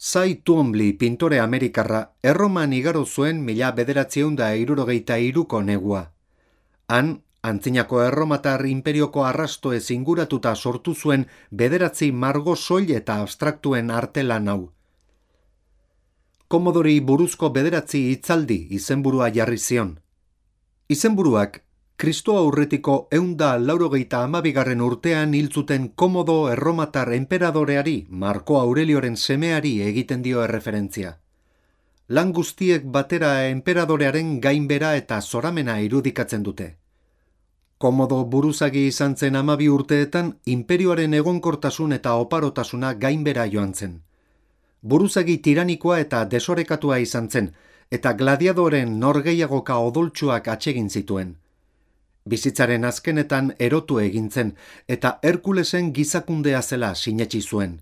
Zai Tuombli pintore Amerikarra erroman igaro zuen mila bederatzeun da irurogeita iruko negua. Han, antzinako erromatar imperioko arrasto inguratuta sortu zuen bederatzi margo soil eta abstraktuen artelan hau. Komodori buruzko bederatzi hitzaldi izenburua jarri zion. Izenburuak Kristo aurretiko eunda laurogeita amabigarren urtean hiltzuten komodo erromatar enperadoreari Marko Aurelioren semeari egiten dio erreferentzia. Lan guztiek batera enperadorearen gainbera eta zoramena irudikatzen dute. Komodo buruzagi izan zen amabi urteetan imperioaren egonkortasun eta oparotasuna gainbera joan zen. Buruzagi tiranikoa eta desorekatua izan zen, eta gladiadoren norgeiagoka odoltsuak atsegin zituen bizitzaren azkenetan erotu egin zen eta Herkulesen gizakundea zela sinetsi zuen.